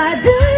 I do